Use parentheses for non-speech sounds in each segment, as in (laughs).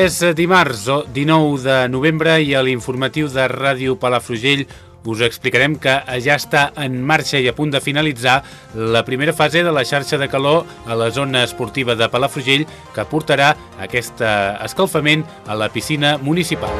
És dimarts 19 de novembre i a l'informatiu de Ràdio Palafrugell us explicarem que ja està en marxa i a punt de finalitzar la primera fase de la xarxa de calor a la zona esportiva de Palafrugell que portarà aquest escalfament a la piscina municipal.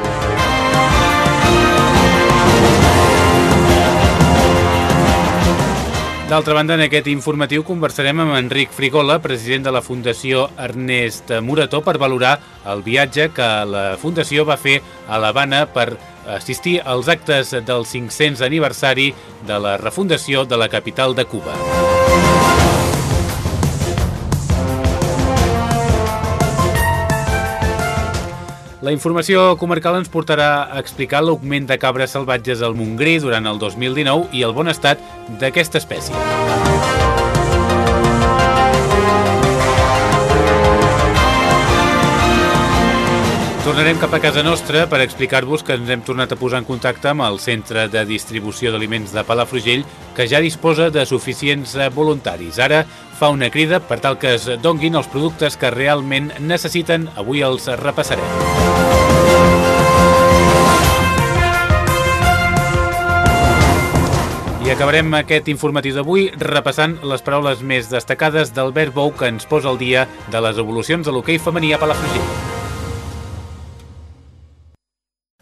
D'altra banda, en aquest informatiu conversarem amb Enric Frigola, president de la Fundació Ernest Murató, per valorar el viatge que la Fundació va fer a l'Havana per assistir als actes del 500 aniversari de la refundació de la capital de Cuba. La informació comarcal ens portarà a explicar l'augment de cabres salvatges al Montgrí durant el 2019 i el bon estat d'aquesta espècie. Tornarem cap a casa nostra per explicar-vos que ens hem tornat a posar en contacte amb el Centre de Distribució d'Aliments de Palafrugell, que ja disposa de suficients voluntaris. Ara fa una crida per tal que es donguin els productes que realment necessiten. Avui els repassarem. I acabarem aquest informatiu d'avui repassant les paraules més destacades d'Albert Bou que ens posa al dia de les evolucions de l'hoquei femení a Palafrugell.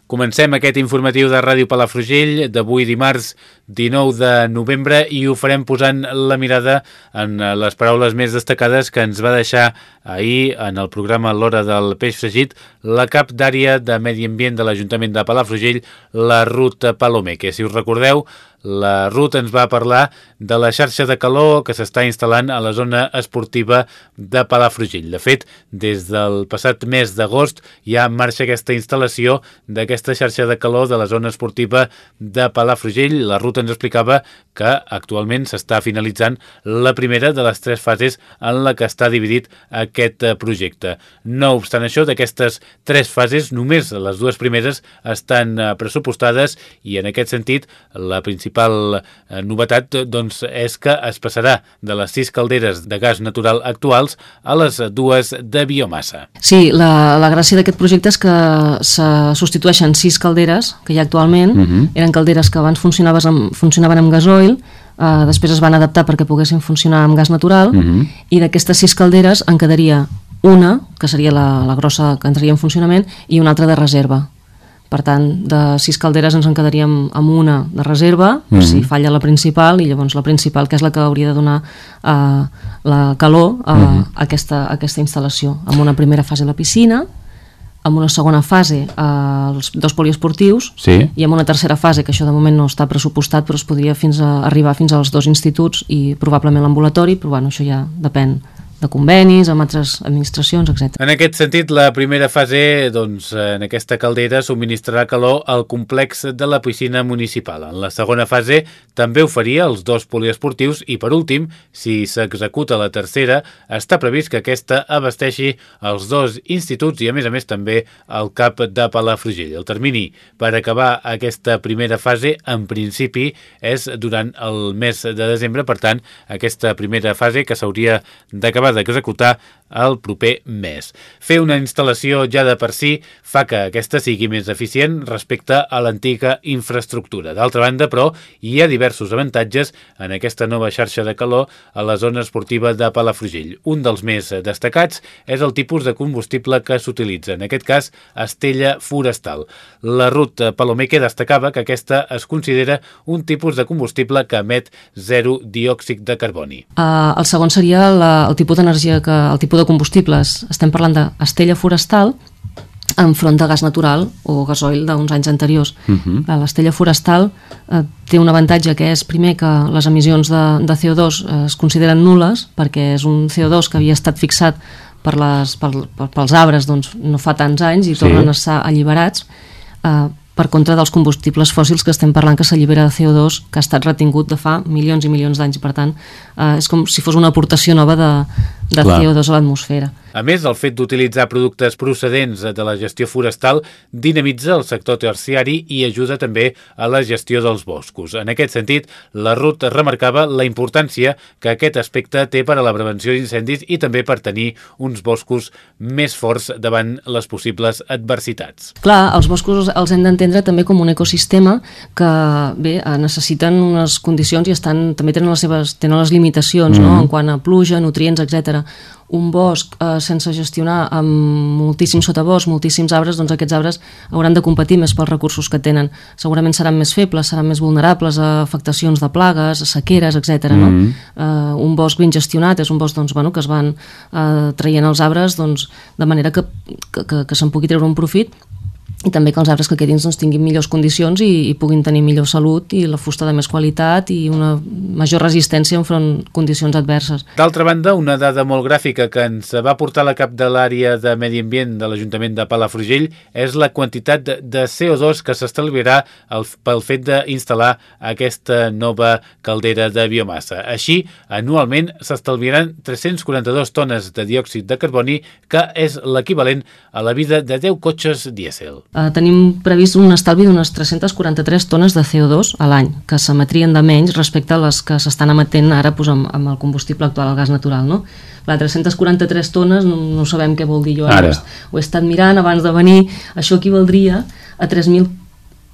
Comencem aquest informatiu de Ràdio Palafrugell d'avui dimarts 19 de novembre i ho farem posant la mirada en les paraules més destacades que ens va deixar ahir en el programa L'Hora del Peix Fregit la cap d'àrea de Medi Ambient de l'Ajuntament de Palafrugell, la Ruta Palomer, que si us recordeu la Ruth ens va parlar de la xarxa de calor que s'està instal·lant a la zona esportiva de Palafrugell. De fet, des del passat mes d'agost ja en marxa aquesta instal·lació d'aquesta xarxa de calor de la zona esportiva de Palafrugell. La Ruth ens explicava que actualment s'està finalitzant la primera de les tres fases en la que està dividit aquest projecte. No obstant això, d'aquestes tres fases, només les dues primeres estan pressupostades i en aquest sentit la principal principal eh, novetat doncs, és que es passarà de les sis calderes de gas natural actuals a les dues de biomassa. Sí, la, la gràcia d'aquest projecte és que se substitueixen sis calderes que hi ha actualment, uh -huh. eren calderes que abans funcionaven amb, funcionaven amb gasoil, eh, després es van adaptar perquè poguessin funcionar amb gas natural, uh -huh. i d'aquestes sis calderes en quedaria una, que seria la, la grossa que entraria en funcionament, i una altra de reserva per tant, de sis calderes ens en quedaríem amb una de reserva, mm -hmm. si falla la principal, i llavors la principal, que és la que hauria de donar uh, la calor a, mm -hmm. a, aquesta, a aquesta instal·lació. Amb una primera fase la piscina, amb una segona fase als dos poliesportius sí. i amb una tercera fase, que això de moment no està pressupostat, però es podria fins a, arribar fins als dos instituts i probablement l'ambulatori, però bueno, això ja depèn de convenis amb altres administracions, etc. En aquest sentit, la primera fase, doncs, en aquesta caldera, subministrarà calor al complex de la piscina municipal. En la segona fase també oferia els dos poliesportius i, per últim, si s'executa la tercera, està previst que aquesta abasteixi els dos instituts i, a més a més, també el CAP de Palafrugell. El termini per acabar aquesta primera fase, en principi, és durant el mes de desembre, per tant, aquesta primera fase que s'hauria d'acabar d'executar el proper mes. Fer una instal·lació ja de per si fa que aquesta sigui més eficient respecte a l'antiga infraestructura. D'altra banda, però, hi ha diversos avantatges en aquesta nova xarxa de calor a la zona esportiva de Palafrugell. Un dels més destacats és el tipus de combustible que s'utilitza, en aquest cas, estella forestal. La ruta Palomeque destacava que aquesta es considera un tipus de combustible que emet zero diòxid de carboni. Uh, el segon seria la, el tipus d'energia que el tipus de combustibles, estem parlant d'estella forestal, enfront de gas natural o gasoil d'uns anys anteriors. Uh -huh. L'estella forestal eh, té un avantatge que és, primer, que les emissions de, de CO2 eh, es consideren nules perquè és un CO2 que havia estat fixat per les, per, per, pels arbres doncs, no fa tants anys i sí. tornen a estar alliberats eh, per contra dels combustibles fòssils que estem parlant que s'allibera de CO2 que ha estat retingut de fa milions i milions d'anys. Per tant eh, és com si fos una aportació nova de, de CO2 a l'atmosfera a més, el fet d'utilitzar productes procedents de la gestió forestal dinamitza el sector terciari i ajuda també a la gestió dels boscos. En aquest sentit, la RUT remarcava la importància que aquest aspecte té per a la prevenció d'incendis i també per tenir uns boscos més forts davant les possibles adversitats. Clar, els boscos els hem d'entendre també com un ecosistema que bé, necessiten unes condicions i estan també tenen les seves tenen les limitacions mm -hmm. no? Mm-hmm. en quant a pluja, nutrients, etc un bosc eh, sense gestionar amb moltíssims sotabosc, moltíssims arbres, doncs aquests arbres hauran de competir més pels recursos que tenen. Segurament seran més febles, seran més vulnerables a afectacions de plagues, a sequeres, etc. No? Mm -hmm. eh, un bosc ben gestionat és un bosc doncs, bueno, que es van eh, traient els arbres doncs, de manera que, que, que, que se'n pugui treure un profit i també que els arbres que quedin doncs, tinguin millors condicions i, i puguin tenir millor salut i la fusta de més qualitat i una major resistència enfront condicions adverses. D'altra banda, una dada molt gràfica que ens va portar la cap de l'àrea de Medi Ambient de l'Ajuntament de Palafrugell és la quantitat de, de CO2 que s'estalviarà pel fet d'instal·lar aquesta nova caldera de biomassa. Així, anualment s'estalviaran 342 tones de diòxid de carboni, que és l'equivalent a la vida de 10 cotxes dièsel eh, tenim previst un estalvi d'unes 343 tones de CO2 a l'any, que s'emetrien de menys respecte a les que s'estan emetent ara doncs, amb, amb el combustible actual, el gas natural. No? La 343 tones no, no sabem què vol dir jo. Ara. Ho he estat mirant abans de venir. Això equivaldria a 3.000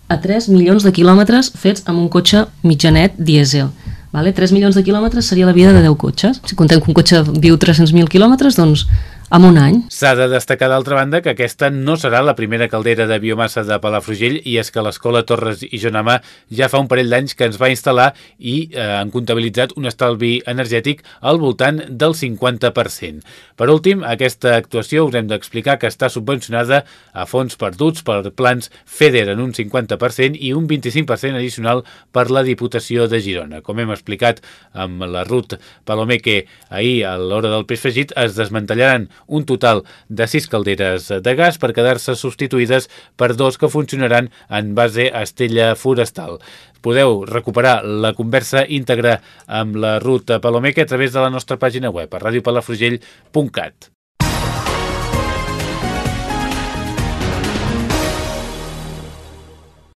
a 3 milions de quilòmetres fets amb un cotxe mitjanet dièsel. Vale? 3 milions de quilòmetres seria la vida de 10 cotxes. Si contem que un cotxe viu 300.000 quilòmetres, doncs en un any. S'ha de destacar d'altra banda que aquesta no serà la primera caldera de biomassa de Palafrugell i és que l'Escola Torres i Jonama ja fa un parell d'anys que ens va instal·lar i eh, han comptabilitzat un estalvi energètic al voltant del 50%. Per últim, aquesta actuació us hem d'explicar que està subvencionada a fons perduts per plans FEDER en un 50% i un 25% addicional per la Diputació de Girona. Com hem explicat amb la Ruth Palomer que ahir a l'hora del peix fregit es desmantellaran un total de 6 calderes de gas per quedar-se substituïdes per dos que funcionaran en base a estella forestal. Podeu recuperar la conversa íntegra amb la ruta Palomeca a través de la nostra pàgina web a radiopalafrugell.cat.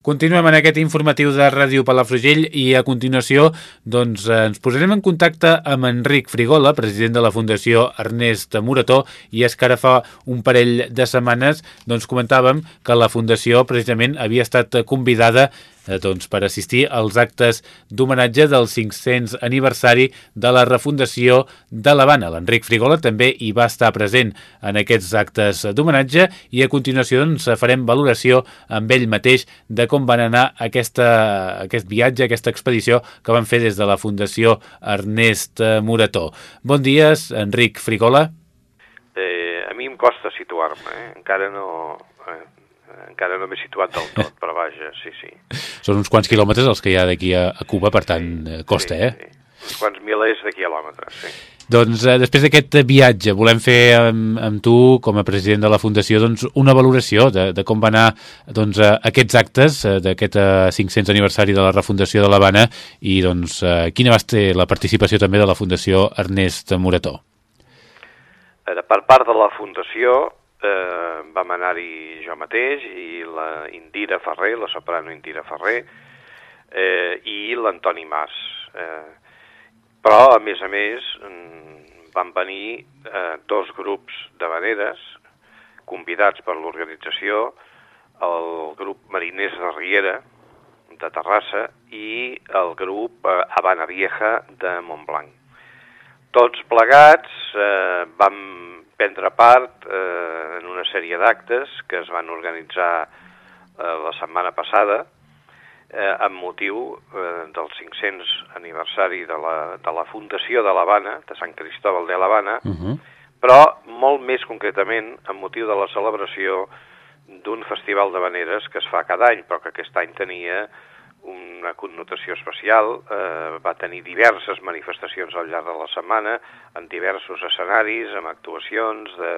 Continuem en aquest informatiu de Ràdio Palafrugell i a continuació doncs, ens posarem en contacte amb Enric Frigola, president de la Fundació Ernest Murató, i és que ara fa un parell de setmanes doncs, comentàvem que la Fundació precisament havia estat convidada eh, doncs, per assistir als actes d'homenatge del 500 aniversari de la refundació de l'Havana. L'Enric Frigola també hi va estar present en aquests actes d'homenatge i a continuació doncs, farem valoració amb ell mateix de com van anar aquesta, aquest viatge, aquesta expedició que van fer des de la Fundació Ernest Murató. Bon dia, Enric Frigola. Eh, a mi em costa situar-me, eh? encara no... Encara no m'he situat del tot, però vaja, sí, sí. (laughs) Són uns quants quilòmetres els que hi ha d'aquí a, a Cuba, per tant, sí, eh, costa, sí, eh? Sí. Uns quants milers de quilòmetres, sí. Doncs eh, després d'aquest viatge volem fer amb, amb tu, com a president de la Fundació, doncs, una valoració de, de com van anar doncs, eh, aquests actes eh, d'aquest eh, 500 aniversari de la refundació de l'Havana i doncs, eh, quina va ser la participació també de la Fundació Ernest Murató. Eh, per part de la Fundació eh, vam anar-hi jo mateix i la Indira Ferrer, la soprano Indira Ferrer, eh, i l'Antoni Mas. Eh, però, a més a més, mm, van venir eh, dos grups de veneres convidats per l'organització, el grup Mariners de Riera, de Terrassa, i el grup eh, Habana Vieja de Montblanc. Tots plegats eh, vam prendre part eh, en una sèrie d'actes que es van organitzar eh, la setmana passada eh, amb motiu eh, del 500 aniversari de la, de la fundació de l'Havana, de Sant Cristóbal de l'Havana, uh -huh. però molt més concretament amb motiu de la celebració festival de veneres que es fa cada any, però que aquest any tenia una connotació especial, eh, va tenir diverses manifestacions al llarg de la setmana, en diversos escenaris, amb actuacions de,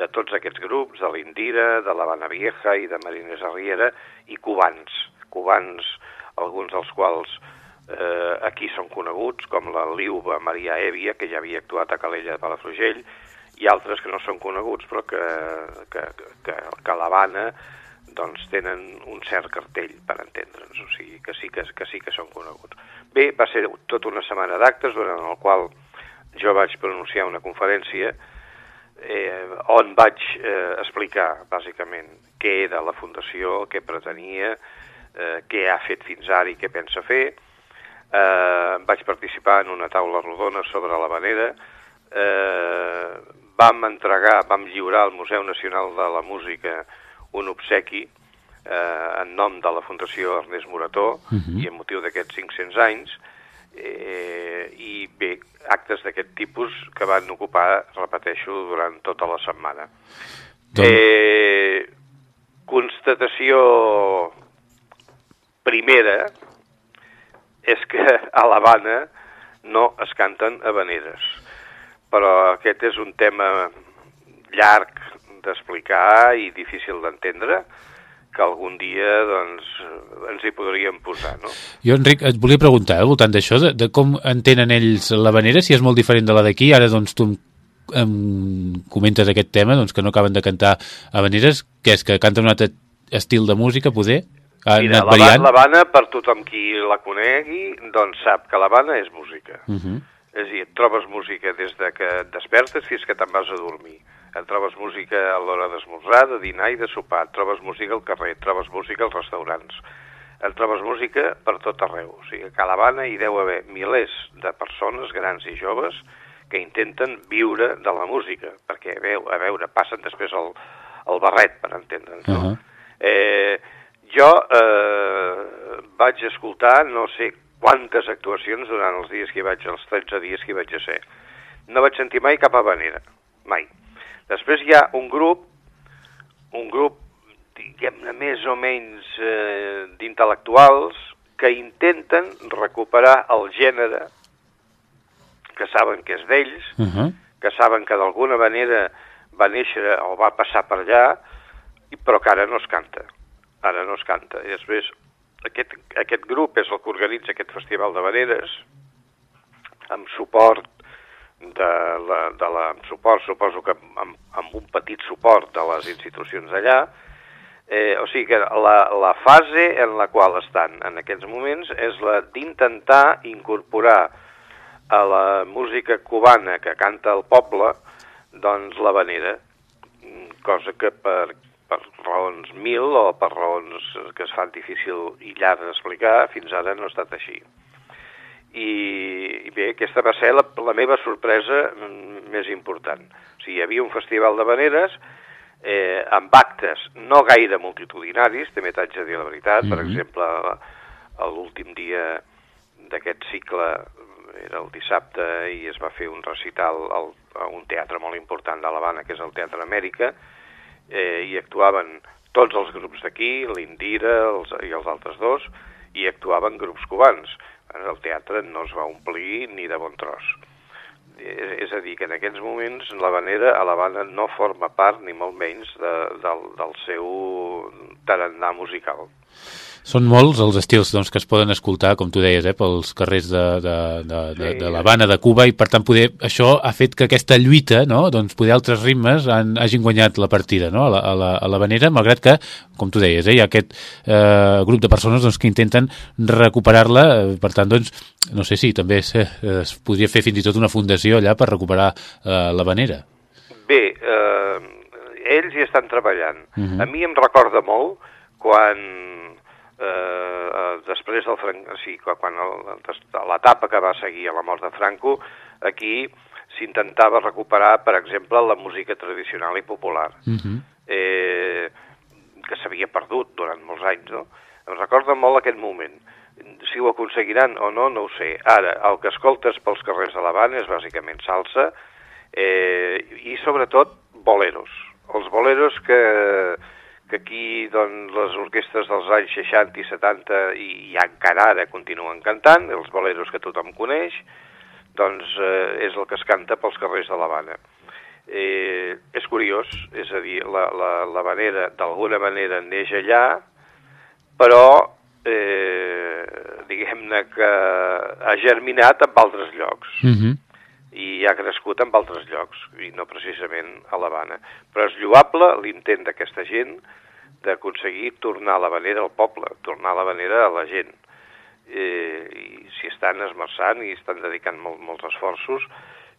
de tots aquests grups, de l'Indira, de l'Havana Vieja i de Marines Arriera, i cubans, cubans, alguns dels quals eh, aquí són coneguts, com la Liuba Maria Èvia, que ja havia actuat a Calella de Palafrugell, i altres que no són coneguts, però que, que, que, que l'Havana doncs tenen un cert cartell, per entendre'ns, o sigui que sí que, que sí que són coneguts. Bé, va ser tota una setmana d'actes durant el qual jo vaig pronunciar una conferència eh, on vaig eh, explicar, bàsicament, què era la Fundació, què pretenia, eh, què ha fet fins ara i què pensa fer. Eh, vaig participar en una taula rodona sobre la vanera, eh, vam entregar, vam lliurar al Museu Nacional de la Música un obsequi eh, en nom de la Fundació Ernest Morató uh -huh. i en motiu d'aquests 500 anys eh, i bé, actes d'aquest tipus que van ocupar, repeteixo, durant tota la setmana. Doncs... Eh, constatació primera és que a l'Havana no es canten habaneres, però aquest és un tema llarg d'explicar i difícil d'entendre que algun dia doncs, ens hi podríem posar. No? Jo, Enric, et volia preguntar al voltant d'això, de, de com entenen ells la vanera, si és molt diferent de la d'aquí, ara doncs tu em, em comentes aquest tema, doncs que no acaben de cantar habaneres, que és que canten un altre estil de música, poder? Ha Mira, l'Havana, per tothom qui la conegui, doncs sap que l'Havana és música. Uh -huh. És a dir, et trobes música des de que et despertes fins que te'n vas a dormir trobes música a l'hora d'esmorzar, de dinar i de sopar, et trobes música al carrer, et trobes música als restaurants, et trobes música per tot arreu. O sigui, a Calavana hi deu haver milers de persones, grans i joves, que intenten viure de la música, perquè, a veure, a veure passen després el, el barret, per entendre'ns. No? Uh -huh. eh, jo eh, vaig escoltar no sé quantes actuacions durant els dies que hi vaig, els 13 dies que hi vaig a ser. No vaig sentir mai cap habanera, mai. Després hi ha un grup, un grup, diguem-ne, més o menys eh, d'intel·lectuals que intenten recuperar el gènere que saben que és d'ells, uh -huh. que saben que d'alguna manera va néixer o va passar per allà, però que ara no es canta. Ara no es canta. I després, aquest, aquest grup és el que organitza aquest festival de vereres, amb suport de la, de la suport, suposo que amb, amb un petit suport de les institucions d'allà, eh, o sigui que la, la fase en la qual estan en aquests moments és la d'intentar incorporar a la música cubana que canta el poble, doncs la vanera, cosa que per, per raons mil o per raons que es fan difícil i llarg d'explicar, fins ara no ha estat així i, i bé, aquesta va ser la, la meva sorpresa mm, més important. O sigui, hi havia un festival de veneres eh, amb actes no gaire multitudinaris, també t'haig de dir la veritat, mm -hmm. per mhm. exemple, l'últim dia d'aquest cicle era el dissabte i es va fer un recital al, a un teatre molt important de l'Havana, que és el Teatre Amèrica, eh, i actuaven tots els grups d'aquí, l'Indira els, i els altres dos, i actuaven grups cubans el teatre no es va omplir ni de bon tros. És, a dir, que en aquests moments la Vanera a l'Havana no forma part, ni molt menys, de, del, del seu tarannà musical. Són molts els estils doncs, que es poden escoltar, com tu deies, eh, pels carrers de, de, de, sí. de, de l'Havana, de Cuba, i per tant poder, això ha fet que aquesta lluita, no? doncs poder altres ritmes han, hagin guanyat la partida no? a, la, a, la, a la vanera, malgrat que, com tu deies, eh, hi ha aquest eh, grup de persones doncs, que intenten recuperar-la, eh, per tant, doncs, no sé si també es, es podria fer fins i tot una fundació allà per recuperar eh, la vanera. Bé, eh, ells hi estan treballant. Uh mhm. -huh. A mi em recorda molt quan Eh, eh, després del Franco, o sigui, quan l'etapa que va seguir a la mort de Franco, aquí s'intentava recuperar, per exemple, la música tradicional i popular, uh mhm. -huh. eh, que s'havia perdut durant molts anys, no? Em recorda molt aquest moment. Si ho aconseguiran o no, no ho sé. Ara, el que escoltes pels carrers de l'Havana és bàsicament salsa eh, i, sobretot, boleros. Els boleros que, que aquí doncs, les orquestres dels anys 60 i 70 i, i encara ara continuen cantant, els boleros que tothom coneix, doncs eh, és el que es canta pels carrers de l'Havana. Eh, és curiós, és a dir, la, la, la vanera d'alguna manera neix allà, però eh, diguem-ne que ha germinat en altres llocs. Mm -hmm i ha crescut en altres llocs, i no precisament a l'Havana. Però és lloable l'intent d'aquesta gent d'aconseguir tornar la vanera al poble, tornar la vanera a la gent. Eh, I si estan esmerçant i estan dedicant molt, molts esforços,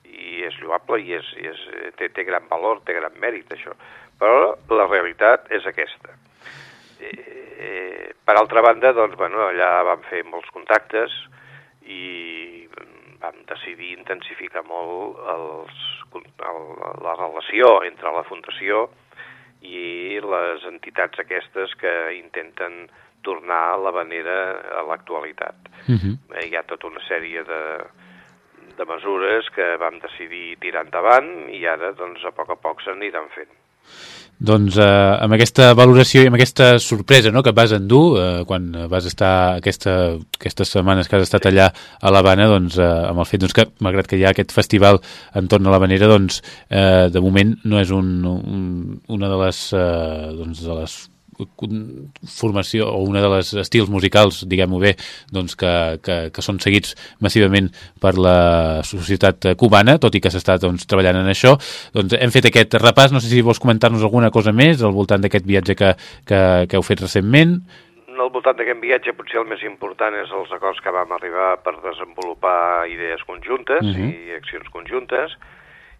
i és lloable i, és, i és, té, té gran valor, té gran mèrit, això. Però la realitat és aquesta. Eh, eh, per altra banda, doncs, bueno, allà vam fer molts contactes i vam decidir intensificar molt els, el, la relació entre la Fundació i les entitats aquestes que intenten tornar la vanera a l'actualitat. Uh mhm. -huh. Hi ha tota una sèrie de, de mesures que vam decidir tirar endavant i ara, doncs, a poc a poc s'aniran fent. Doncs eh, amb aquesta valoració i amb aquesta sorpresa no, que et vas endur eh, quan vas estar aquesta, aquestes setmanes que has estat allà a l'Havana, doncs, eh, amb el fet doncs, que, malgrat que hi ha aquest festival entorn a l'Havanera, doncs, eh, de moment no és un, un, una de les, eh, doncs, de les formació o una de les estils musicals, diguem-ho bé, doncs que, que, que són seguits massivament per la societat cubana, tot i que s'està doncs, treballant en això. Doncs hem fet aquest repàs, no sé si vols comentar-nos alguna cosa més al voltant d'aquest viatge que, que, que heu fet recentment. Al voltant d'aquest viatge potser el més important és els acords que vam arribar per desenvolupar idees conjuntes uh -huh. i accions conjuntes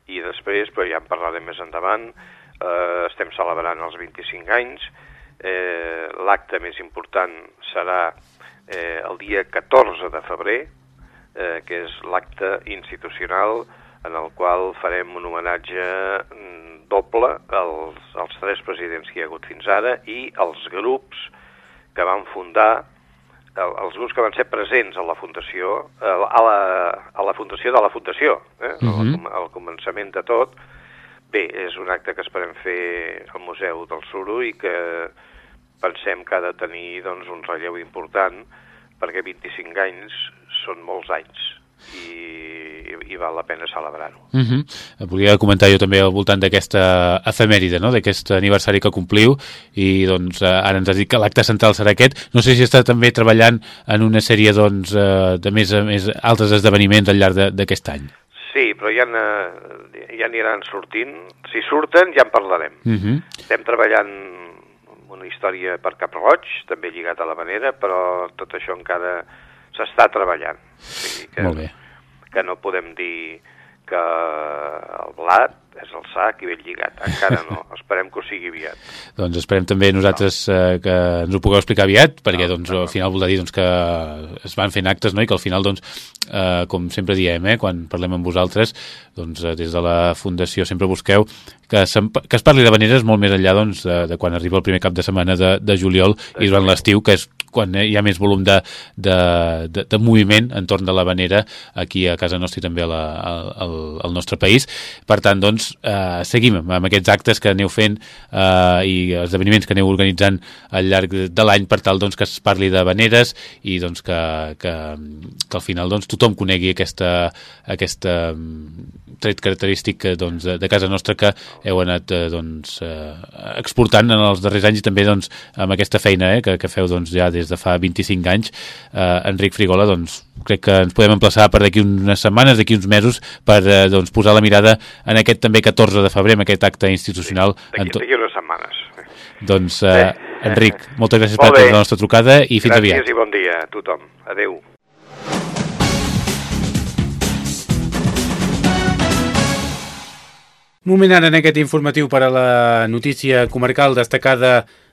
i després, però ja en parlarem més endavant, eh, estem celebrant els 25 anys, eh, l'acte més important serà eh, el dia 14 de febrer, eh, que és l'acte institucional en el qual farem un homenatge mm, doble als, als tres presidents que hi ha hagut fins ara i als grups que van fundar el, els grups que van ser presents a la fundació, a la, a la fundació de la fundació, eh? Uh -huh. al, al començament de tot. Bé, és un acte que esperem fer al Museu del Suro i que pensem que ha de tenir doncs, un relleu important perquè 25 anys són molts anys i, i val la pena celebrar-ho. Uh mhm. -huh. Volia comentar jo també al voltant d'aquesta efemèride, no? d'aquest aniversari que compliu i doncs ara ens has dit que l'acte central serà aquest. No sé si està també treballant en una sèrie doncs, eh, de més, més altres esdeveniments al llarg d'aquest any. Sí, però ja, ja aniran sortint. Si surten ja en parlarem. Uh mhm. -huh. Estem treballant una història per Cap Roig, també lligat a la manera, però tot això encara s'està treballant. O sigui que, Molt bé. Que no podem dir que el blat és el sac i ben lligat. Encara no, (laughs) esperem que ho sigui aviat. Doncs esperem també nosaltres no. eh, que ens ho pugueu explicar aviat, perquè no, doncs, no. al final vol dir doncs, que es van fent actes no? i que al final, doncs, eh, com sempre diem, eh, quan parlem amb vosaltres, doncs, eh, des de la Fundació sempre busqueu que, que es parli de veneres molt més enllà doncs, de, de quan arriba el primer cap de setmana de, de juliol i durant l'estiu, que és quan hi ha més volum de, de, de, de moviment entorn de la vanera aquí a casa nostra i també a la, al, al nostre país. Per tant, doncs, eh, seguim amb aquests actes que aneu fent eh, i esdeveniments que aneu organitzant al llarg de l'any per tal doncs, que es parli de veneres i doncs, que, que, que al final doncs, tothom conegui aquesta, aquesta tret característic doncs, de, de casa nostra que heu anat eh, doncs, eh, exportant en els darrers anys i també doncs, amb aquesta feina eh, que, que feu doncs, ja des de fa 25 anys. Eh, Enric Frigola, doncs, crec que ens podem emplaçar per d'aquí unes setmanes, d'aquí uns mesos, per eh, doncs, posar la mirada en aquest també 14 de febrer, en aquest acte institucional. Sí, d'aquí unes setmanes. Doncs, eh, Enric, moltes gràcies Molt per la nostra trucada i fins gràcies aviat. Gràcies i bon dia a tothom. Adeu. Moment ara en aquest informatiu per a la notícia comarcal destacada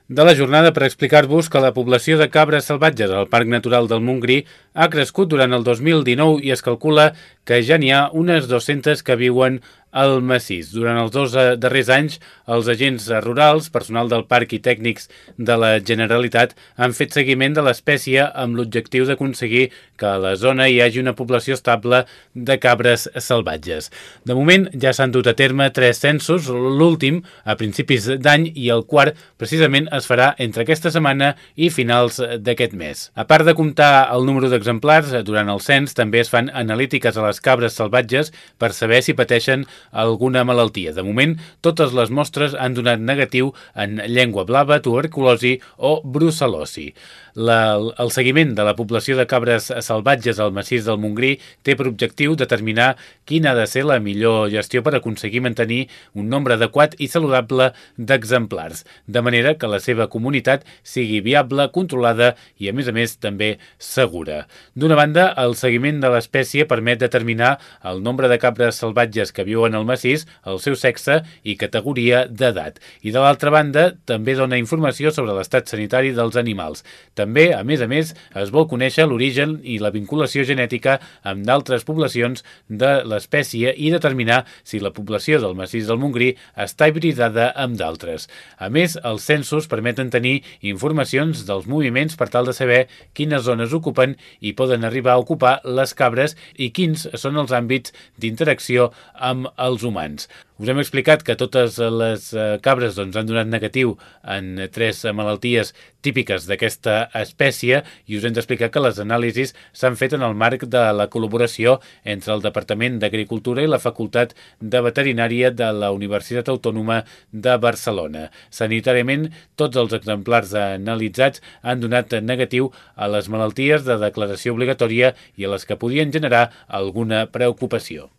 de la jornada per explicar-vos que la població de cabres salvatges al Parc Natural del Montgrí ha crescut durant el 2019 i es calcula que ja n'hi ha unes 200 que viuen al massís. Durant els dos eh, darrers anys, els agents rurals, personal del parc i tècnics de la Generalitat han fet seguiment de l'espècie amb l'objectiu d'aconseguir que a la zona hi hagi una població estable de cabres salvatges. De moment ja s'han dut a terme tres censos, l'últim a principis d'any i el quart precisament es farà entre aquesta setmana i finals d'aquest mes. A part de comptar el número d'exemplars, durant el cens també es fan analítiques a les cabres salvatges per saber si pateixen alguna malaltia. De moment, totes les mostres han donat negatiu en llengua blava, tuberculosi o brucelosi. La, el seguiment de la població de cabres salvatges al massís del Montgrí té per objectiu determinar quina ha de ser la millor gestió per aconseguir mantenir un nombre adequat i saludable d'exemplars, de manera que la seva comunitat sigui viable, controlada i, a més a més, també segura. D'una banda, el seguiment de l'espècie permet determinar el nombre de cabres salvatges que viuen al massís, el seu sexe i categoria d'edat. I de l'altra banda, també dona informació sobre l'estat sanitari dels animals. També també, a més a més, es vol conèixer l'origen i la vinculació genètica amb d'altres poblacions de l'espècie i determinar si la població del massís del Montgrí està hibridada amb d'altres. A més, els censos permeten tenir informacions dels moviments per tal de saber quines zones ocupen i poden arribar a ocupar les cabres i quins són els àmbits d'interacció amb els humans. Us hem explicat que totes les eh, cabres doncs, han donat negatiu en tres malalties típiques d'aquesta espècie i us hem d'explicar que les anàlisis s'han fet en el marc de la col·laboració entre el Departament d'Agricultura i la Facultat de Veterinària de la Universitat Autònoma de Barcelona. Sanitàriament, tots els exemplars analitzats han donat negatiu a les malalties de declaració obligatòria i a les que podien generar alguna preocupació.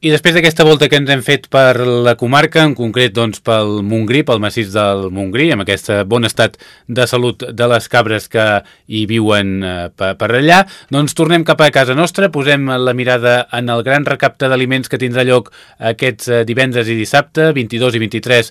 I després d'aquesta volta que ens hem fet per la comarca, en concret doncs, pel Montgrí, pel massís del Montgrí, amb aquest bon estat de salut de les cabres que hi viuen eh, per, per allà, doncs tornem cap a casa nostra, posem la mirada en el gran recapte d'aliments que tindrà lloc aquests eh, divendres i dissabte, 22 i 23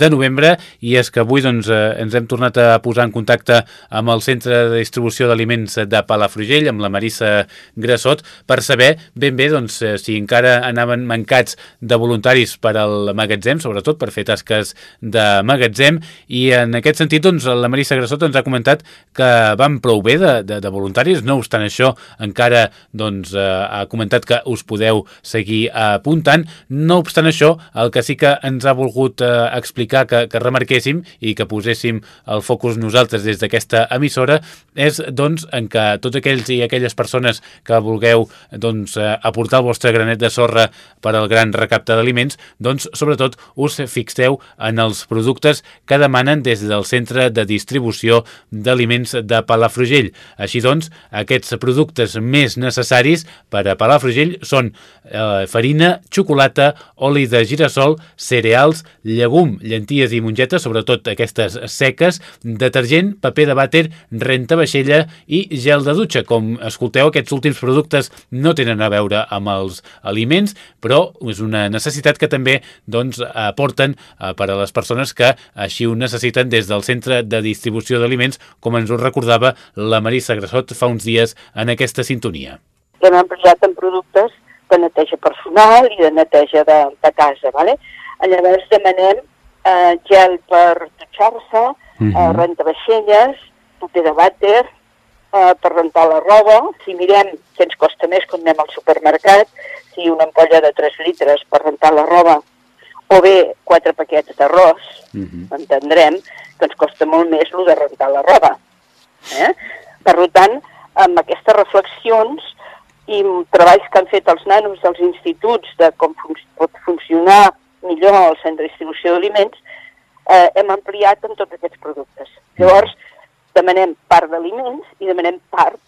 de novembre, i és que avui doncs, eh, ens hem tornat a posar en contacte amb el Centre de Distribució d'Aliments de Palafrugell, amb la Marissa Grassot, per saber ben bé doncs, si encara anaven anaven mancats de voluntaris per al magatzem, sobretot per fer tasques de magatzem, i en aquest sentit doncs, la Marissa Grassot ens ha comentat que van prou bé de, de, de voluntaris, no obstant això encara doncs, eh, ha comentat que us podeu seguir apuntant, no obstant això el que sí que ens ha volgut eh, explicar que, que remarquéssim i que poséssim el focus nosaltres des d'aquesta emissora és doncs en que tots aquells i aquelles persones que vulgueu doncs, eh, aportar el vostre granet de sorra per al gran recapte d'aliments, doncs sobretot us fixeu en els productes que demanen des del centre de distribució d'aliments de Palafrugell. Així doncs, aquests productes més necessaris per a Palafrugell són eh, farina, xocolata, oli de girassol, cereals, llegum, llenties i mongetes, sobretot aquestes seques, detergent, paper de vàter, renta vaixella i gel de dutxa. Com escolteu, aquests últims productes no tenen a veure amb els aliments, però és una necessitat que també doncs, aporten eh, per a les persones que així ho necessiten des del centre de distribució d'aliments, com ens ho recordava la Marissa Grassot fa uns dies en aquesta sintonia. Hem empleat en productes de neteja personal i de neteja de, de casa. ¿vale? Llavors demanem eh, gel per dutxar-se, uh -huh. eh, mhm. rentavaixelles, paper de vàter, eh, per rentar la roba. Si mirem què ens costa més quan anem al supermercat, si una ampolla de 3 litres per rentar la roba o bé quatre paquets d'arròs, uh mhm. -huh. entendrem que ens costa molt més el de rentar la roba. Eh? Per tant, amb aquestes reflexions i treballs que han fet els nanos dels instituts de com fun pot funcionar millor el centre de distribució d'aliments, eh, hem ampliat en tots aquests productes. Llavors, demanem part d'aliments i demanem part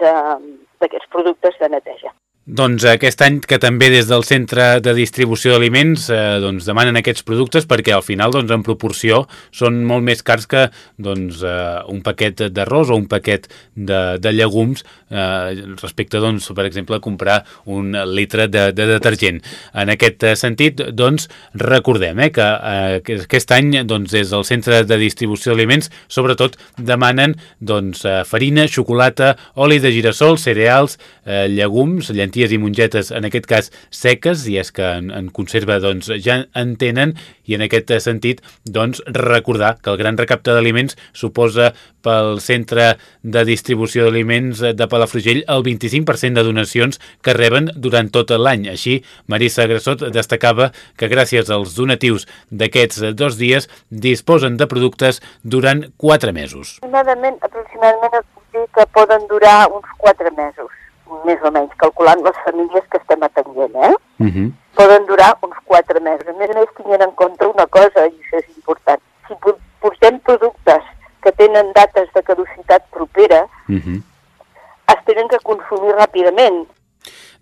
d'aquests productes de neteja. Doncs aquest any que també des del centre de distribució d'aliments eh, doncs demanen aquests productes perquè al final doncs, en proporció són molt més cars que doncs, eh, un paquet d'arròs o un paquet de, de llegums eh, respecte doncs, per exemple comprar un litre de, de detergent. En aquest sentit doncs, recordem eh, que, eh, que aquest any doncs, des del centre de distribució d'aliments sobretot demanen doncs, eh, farina, xocolata, oli de girassol, cereals, eh, llegums, llenties llenties i mongetes, en aquest cas seques, i és que en, en conserva doncs, ja en tenen, i en aquest sentit doncs, recordar que el gran recapte d'aliments suposa pel centre de distribució d'aliments de Palafrugell el 25% de donacions que reben durant tot l'any. Així, Marissa Grassot destacava que gràcies als donatius d'aquests dos dies disposen de productes durant quatre mesos. Aproximadament, aproximadament que poden durar uns quatre mesos més o menys, calculant les famílies que estem atenent, eh? Uh mhm. -huh. Poden durar uns quatre mesos. A més a més, tinguent en compte una cosa, i això és important. Si portem productes que tenen dates de caducitat propera, uh mhm. -huh. es tenen que consumir ràpidament.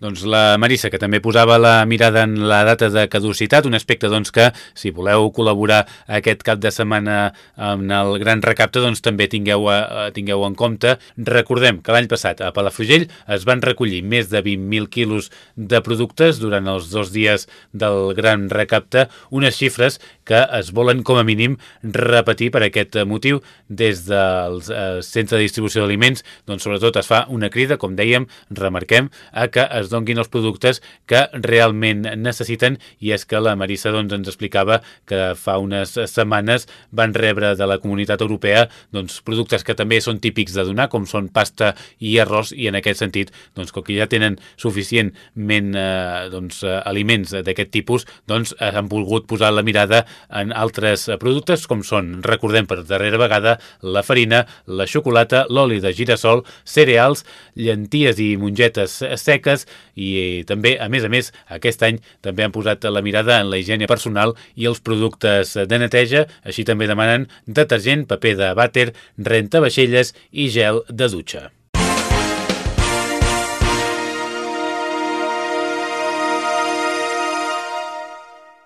Doncs la Marissa, que també posava la mirada en la data de caducitat, un aspecte doncs, que, si voleu col·laborar aquest cap de setmana en el Gran Recapte, doncs també tingueu, a, tingueu en compte. Recordem que l'any passat a Palafrugell es van recollir més de 20.000 quilos de productes durant els dos dies del Gran Recapte, unes xifres que es volen com a mínim repetir per aquest motiu des del eh, centre de distribució d'aliments, doncs sobretot es fa una crida, com dèiem, remarquem, a que es donguin els productes que realment necessiten. I és que la Marissa doncs, ens explicava que fa unes setmanes van rebre de la comunitat europea doncs, productes que també són típics de donar, com són pasta i arròs i en aquest sentit, doncs, com que ja tenen suficientment eh, doncs, aliments d'aquest tipus, doncs han volgut posar la mirada en altres productes com són, recordem per darrera vegada, la farina, la xocolata, l'oli de girassol, cereals, llenties i mongetes seques i eh, també, a més a més, aquest any també han posat la mirada en la higiene personal i els productes de neteja, així també demanen detergent, paper de vàter, renta vaixelles i gel de dutxa.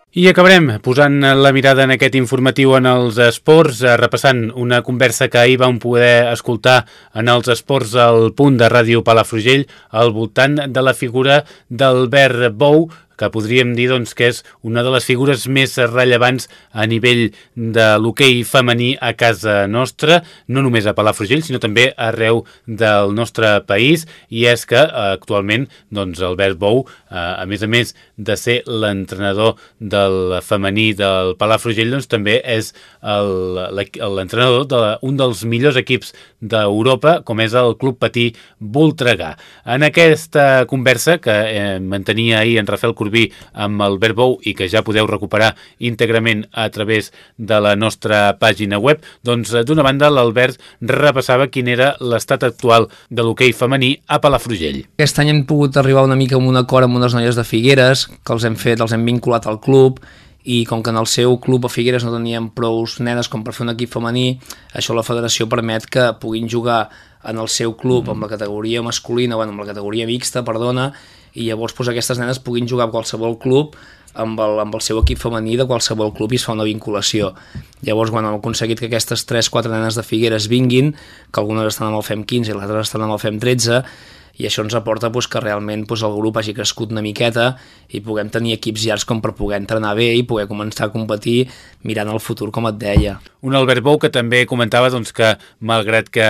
I acabarem posant la mirada en aquest informatiu en els esports, eh, repassant una conversa que ahir vam poder escoltar en els esports al punt de Ràdio Palafrugell al voltant de la figura d'Albert Bou, que podríem dir doncs, que és una de les figures més rellevants a nivell de l'hoquei femení a casa nostra, no només a Palafrugell, sinó també arreu del nostre país, i és que eh, actualment doncs, Albert Bou, eh, a més a més de ser l'entrenador del femení del Palafrugell, doncs també és l'entrenador d'un dels millors equips d'Europa, com és el Club Patí Voltregà. En aquesta conversa que eh, mantenia ahir en Rafael Corbí Corbí amb el Verbou i que ja podeu recuperar íntegrament a través de la nostra pàgina web, doncs eh, d'una banda l'Albert repassava quin era l'estat actual de l'hoquei femení a Palafrugell. Aquest any hem pogut arribar una mica amb un acord amb unes noies de Figueres, que els hem fet, els hem vinculat al club, i com que en el seu club a Figueres no tenien prous nenes com per fer un equip femení, això la federació permet que puguin jugar en el seu club amb la categoria masculina, bueno, amb la categoria mixta, perdona, i llavors pues, aquestes nenes puguin jugar a qualsevol club amb el, amb el seu equip femení de qualsevol club i es fa una vinculació. Llavors, quan hem aconseguit que aquestes 3-4 nenes de Figueres vinguin, que algunes estan amb el FEM 15 i les altres estan amb el FEM 13, i això ens aporta pues, que realment pues, el grup hagi crescut una miqueta i puguem tenir equips llargs com per poder entrenar bé i poder començar a competir mirant el futur, com et deia. Un Albert Bou que també comentava doncs, que, malgrat que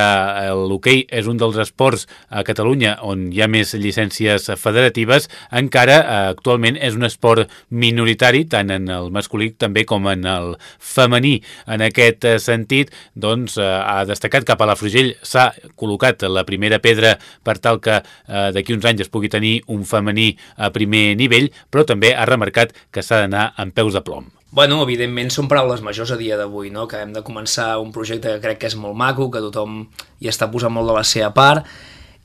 l'hoquei és un dels esports a Catalunya on hi ha més llicències federatives, encara eh, actualment és un esport minoritari, tant en el masculí també com en el femení. En aquest sentit, doncs, eh, ha destacat que a Palafrugell s'ha col·locat la primera pedra per tal que eh, d'aquí uns anys es pugui tenir un femení a primer nivell, però també ha remarcat que s'ha d'anar amb peus de plom. Bueno, evidentment són paraules majors a dia d'avui, no? que hem de començar un projecte que crec que és molt maco, que tothom hi està posant molt de la seva part,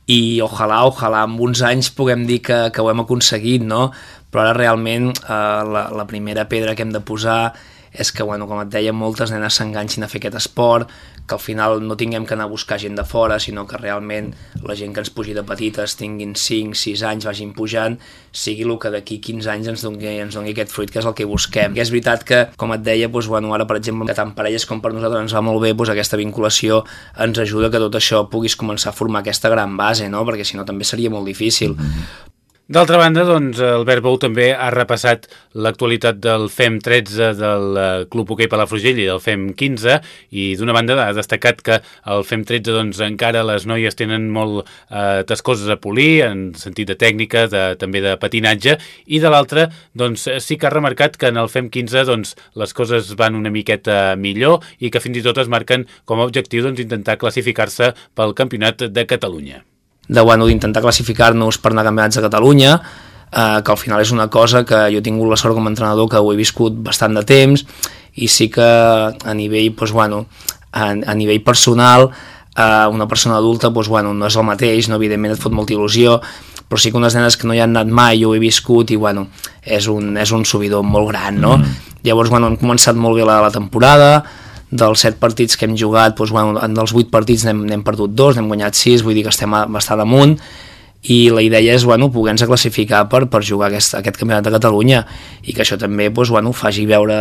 i ojalà, ojalà, en uns anys puguem dir que, que ho hem aconseguit, no? Però ara realment eh, la, la primera pedra que hem de posar és que, bueno, com et deia, moltes nenes s'enganxin a fer aquest esport, que al final no tinguem que anar a buscar gent de fora, sinó que realment la gent que ens pugi de petites tinguin 5, 6 anys, vagin pujant, sigui el que d'aquí 15 anys ens doni, ens doni aquest fruit, que és el que busquem. I és veritat que, com et deia, doncs, bueno, ara, per exemple, que tant per elles com per nosaltres ens va molt bé, doncs, aquesta vinculació ens ajuda que tot això puguis començar a formar aquesta gran base, no? perquè si no també seria molt difícil. D'altra banda, doncs, Albert Bou també ha repassat l'actualitat del FEM 13 del eh, Club Hoquei Palafrugell i del FEM 15 i d'una banda ha destacat que el FEM 13 doncs, encara les noies tenen molt eh, tas coses a polir en sentit de tècnica, de, també de patinatge i de l'altra doncs, sí que ha remarcat que en el FEM 15 doncs, les coses van una miqueta millor i que fins i tot es marquen com a objectiu doncs, intentar classificar-se pel Campionat de Catalunya de bueno, d'intentar classificar-nos per anar campionats de Catalunya, eh, que al final és una cosa que jo he tingut la sort com a entrenador que ho he viscut bastant de temps i sí que a nivell, doncs, bueno, a, a nivell personal eh, una persona adulta doncs, bueno, no és el mateix, no, evidentment et fot molta il·lusió, però sí que unes nenes que no hi han anat mai ho he viscut i bueno, és un, és un subidor molt gran, no? Mm. Llavors, bueno, hem començat molt bé la, la temporada, dels set partits que hem jugat, doncs, bueno, en dels vuit partits n'hem perdut dos, n'hem guanyat sis, vull dir que estem a, bastant amunt, i la idea és bueno, poder-nos classificar per, per jugar aquest, aquest campionat de Catalunya i que això també doncs, bueno, faci veure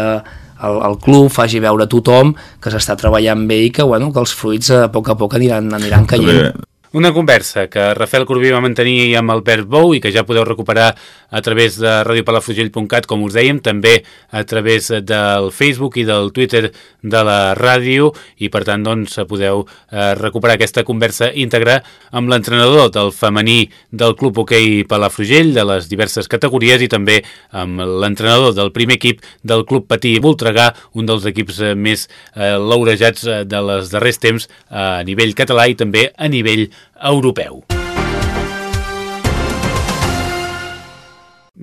el, el club, faci veure tothom que s'està treballant bé i que, bueno, que els fruits a poc a poc aniran, aniran caient. També una conversa que Rafael Corbí va mantenir amb Albert Bou i que ja podeu recuperar a través de radiopalafrugell.cat, com us dèiem, també a través del Facebook i del Twitter de la ràdio. I per tant doncs podeu eh, recuperar aquesta conversa íntegra amb l'entrenador del femení del Club Hoquei Palafrugell de les diverses categories i també amb l'entrenador del primer equip del Club Patí Voltregà, un dels equips eh, més eh, laurejats de les darrers temps a nivell català i també a nivell europeu.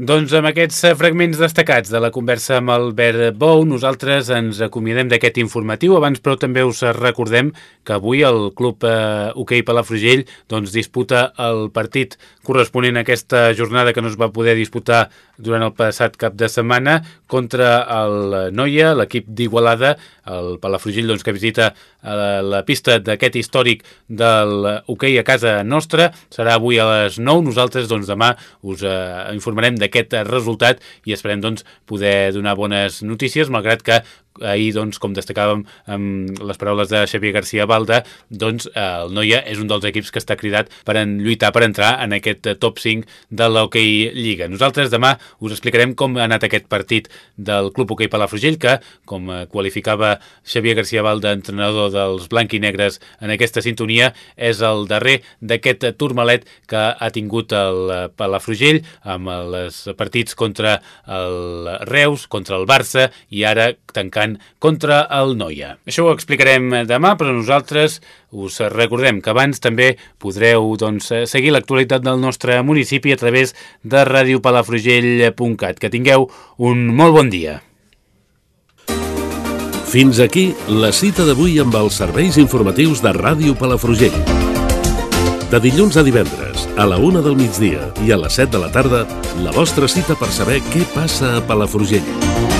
Doncs amb aquests fragments destacats de la conversa amb Albert Bou, nosaltres ens acomiadem d'aquest informatiu. Abans, però, també us recordem que avui el Club eh, Hoquei Palafrugell doncs, disputa el partit corresponent a aquesta jornada que no es va poder disputar durant el passat cap de setmana contra el Noia, l'equip d'Igualada, el Palafrugell doncs, que visita eh, la pista d'aquest històric del hoquei a casa nostra. Serà avui a les 9. Nosaltres doncs, demà us eh, informarem d'aquest resultat i esperem doncs, poder donar bones notícies, malgrat que ahir, doncs, com destacàvem amb les paraules de Xavier García Balda, doncs el Noia és un dels equips que està cridat per en lluitar per entrar en aquest top 5 de l'Hockey Lliga. Nosaltres demà us explicarem com ha anat aquest partit del Club Hockey Palafrugell, que, com qualificava Xavier García Balda, entrenador dels blanc i negres en aquesta sintonia, és el darrer d'aquest turmalet que ha tingut el Palafrugell amb els partits contra el Reus, contra el Barça i ara tancant jugant contra el Noia. Això ho explicarem demà, però nosaltres us recordem que abans també podreu doncs, seguir l'actualitat del nostre municipi a través de radiopalafrugell.cat. Que tingueu un molt bon dia. Fins aquí la cita d'avui amb els serveis informatius de Ràdio Palafrugell. De dilluns a divendres, a la una del migdia i a les 7 de la tarda, la vostra cita per saber què passa a Palafrugell.